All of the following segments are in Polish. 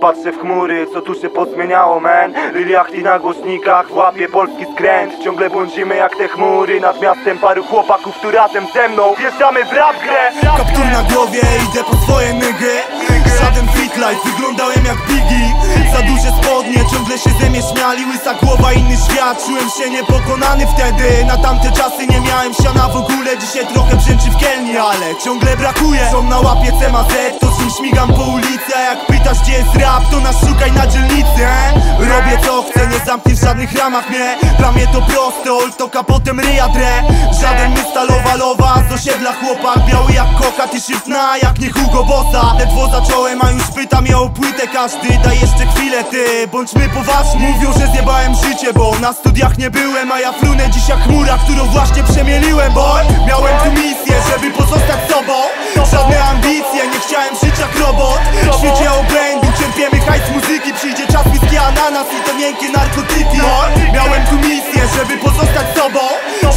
patrzę w chmury, co tu się pozmieniało, man. Liliachti na głośnikach, łapie polski skręt. Ciągle błądzimy jak te chmury Nad miastem paru chłopaków, tu razem ze mną. Wjeżdżamy w rap grę. Kaptur na głowie, idę po swoje nygy. Żaden fit life, wyglądałem jak Biggie. Za duże spodnie, ciągle się ze mnie śmiali. Łysa głowa, inny świat, czułem się niepokonany wtedy. Na tamte czasy nie miałem siana. W ogóle Dzisiaj trochę brzęczy w kielni, ale ciągle brakuje. Są na łapie CMZ, to z nim śmigam po ulicy A jak gdzie jest rap, to nas szukaj na dzielnicy e? Robię co chcę, nie zamknij w żadnych ramach mnie. Dla mnie to proste, oltoka potem ryja drę. Żaden nie stalowa lowa, z osiedla chłopak Biały jak koka, ty szybna jak nie Hugo Bossa. Ledwo zacząłem, a już pyta mnie o płytę każdy Daj jeszcze chwilę ty, bądźmy poważni. Mówią, że zjebałem życie, bo na studiach nie byłem A ja frunę dziś jak chmura, którą właśnie przemieliłem Bo miałem tu misję, żeby pozostać ananas i te miękkie narkotyki Miałem tu misję, żeby pozostać sobą.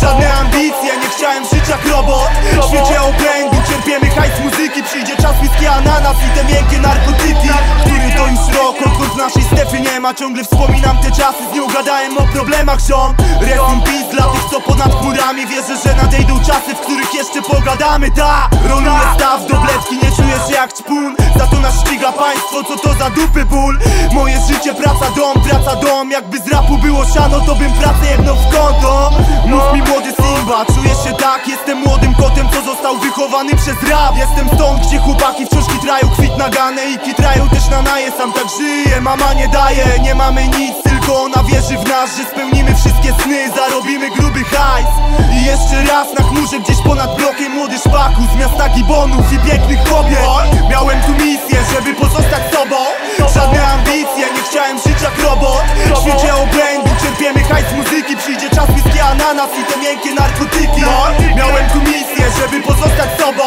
Żadne ambicje, nie chciałem żyć jak robot. W świecie obłędu cierpiemy hajs muzyki. Przyjdzie czas whisky, ananas i te miękkie narkotyki. Który to już rok, odkąd naszej stefy nie ma? Ciągle wspominam te czasy, z nią gadałem o problemach ziom Rest in peace dla tych, co ponad chmurami. Wierzę, że nadejdą czasy, w których jeszcze pogadamy Ta, roluje staw do bledki, nie czuję się jak czpun Za to nas ściga państwo, co to za dupy ból było siano, to bym pracę jedną w konto. Mów mi młody Simba, czujesz się tak? Jestem młodym kotem, co został wychowany przez rap. Jestem stąd, gdzie chłopaki wciąż kitrają kwit nagane I kitrają też na naje, sam tak żyję Mama nie daje, nie mamy nic, tylko ona wierzy w nas Że spełnimy wszystkie sny, zarobimy gruby hajs I jeszcze raz na chmurze gdzieś ponad blokiem. Młody szpaku z miasta gibonów i pięknych kobiet. Miałem tu misję, żeby pozostać sobą. Żadne ambicje, nie whisky, ananas i te miękkie narkotyki Miałem tu misję, żeby pozostać sobą.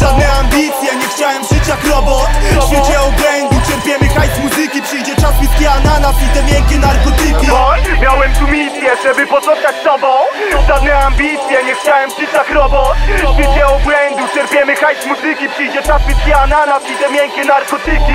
Żadne ambicje, nie chciałem żyć jak robot. W świecie obłędu cierpiemy hajs muzyki. Przyjdzie czas whisky, ananas i te miękkie narkotyki. Miałem tu misję, żeby pozostać sobą. Żadne ambicje, nie chciałem żyć jak robot. W świecie obłędu czerpiemy hajs muzyki. Przyjdzie czas whisky, ananas i te miękkie narkotyki